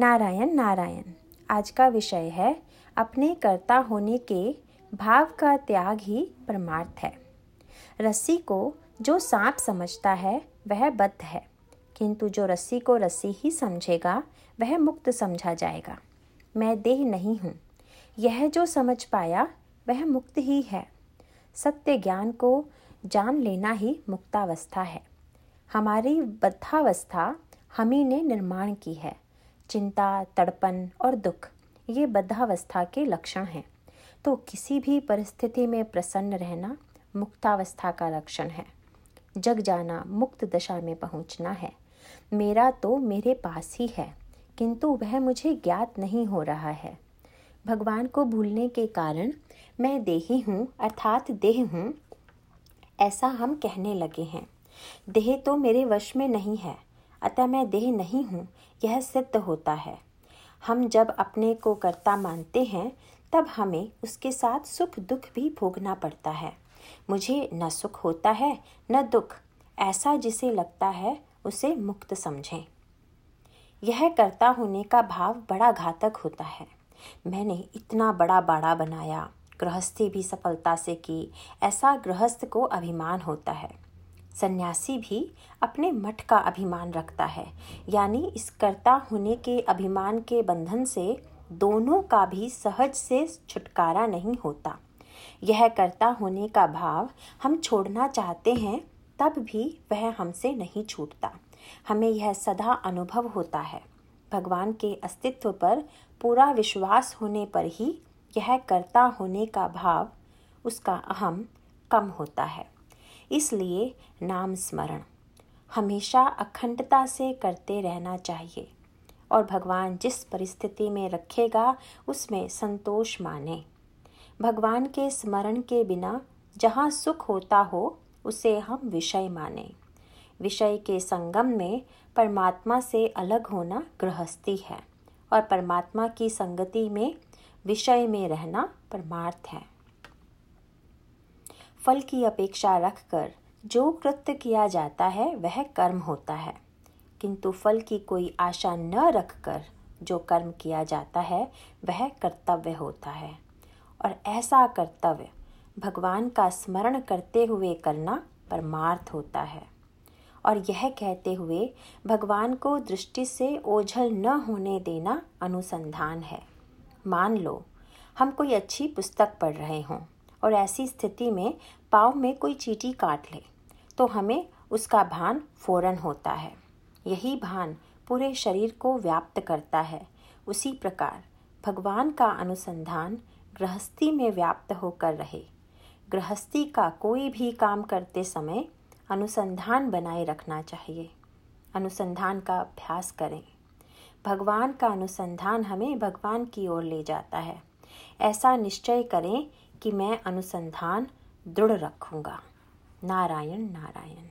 नारायण नारायण, आज का विषय है, अपने कर्ता होने के भाव का त्याग ही परमार्थ है। रस्सी को जो सांप समझता है, वह बद्ध है, किंतु जो रस्सी को रस्सी ही समझेगा, वह मुक्त समझा जाएगा। मैं देह नहीं हूँ, यह जो समझ पाया, वह मुक्त ही है। सत्य ज्ञान को जान लेना ही मुक्तावस्था है। हमारी बद्धावस्था हमी ने निर्माण की है। चिंता, तड़पन और दुख, ये बद्धावस्था के लक्षण हैं। तो किसी भी परिस्थिति में प्रसन्न रहना मुक्तावस्था का लक्षण है। जग जाना मुक्त दशा में पहुँचना है। मेरा तो मेरे पास ही है, किंतु वह मुझे ज्ञात नहीं हो रहा है। भगवान को भूलने के कारण मैं देही हूँ, अर्थात देह हूँ, ऐसा हम कहने लगे हैं। देह तो मेरे वश में नहीं है अतः मैं देह नहीं हूँ, यह सिद्ध होता है। हम जब अपने को कर्ता मानते हैं, तब हमें उसके साथ सुख दुख भी भोगना पड़ता है। मुझे न सुख होता है, न दुख। ऐसा जिसे लगता है, उसे मुक्त समझें। यह कर्ता होने का भाव बड़ा घातक होता है। मैंने इतना बड़ा बाड़ा बनाया, गृहस्थी भी सफलता से की, ऐसा गृहस्थ को अभिमान होता है। सन्यासी भी अपने मठ का अभिमान रखता है। यानी इस कर्ता होने के अभिमान के बंधन से दोनों का भी सहज से छुटकारा नहीं होता। यह कर्ता होने का भाव हम छोड़ना चाहते हैं, तब भी वह हमसे नहीं छूटता। हमें यह सदा अनुभव होता है। भगवान के अस्तित्व पर पूरा विश्वास होने पर ही यह कर्ता होने का भाव, उसका अहम कम होता है। इसलिए नाम स्मरण। हमेशा अखंडता से करते रहना चाहिए और भगवान जिस परिस्थिति में रखेगा, उसमें संतोष माने। भगवान के स्मरण के बिना जहाँ सुख होता हो, उसे हम विषय माने। विषय के संगम में परमात्मा से अलग होना गृहस्थी है और परमात्मा की संगति में विषय में रहना परमार्थ है। फल की अपेक्षा रखकर जो कृत्य किया जाता है, वह कर्म होता है। किंतु फल की कोई आशा न रखकर जो कर्म किया जाता है, वह कर्तव्य होता है। और ऐसा कर्तव्य भगवान का स्मरण करते हुए करना परमार्थ होता है। और यह कहते हुए भगवान को दृष्टि से ओझल न होने देना अनुसंधान है। मान लो, हम कोई अच्छी पुस्तक पढ़ रहे हों और ऐसी स्थिति में पाँव में कोई चीटी काट ले तो हमें उसका भान फ़ौरन होता है। यही भान पूरे शरीर को व्याप्त करता है। उसी प्रकार भगवान का अनुसंधान गृहस्थी में व्याप्त होकर रहे। गृहस्थी का कोई भी काम करते समय अनुसंधान बनाए रखना चाहिए। अनुसंधान का अभ्यास करें। भगवान का अनुसंधान हमें भगवान की ओर ले जाता है। ऐसा निश्चय करें कि मैं अनुसंधान दृढ़ रखूँगा। नारायण नारायण।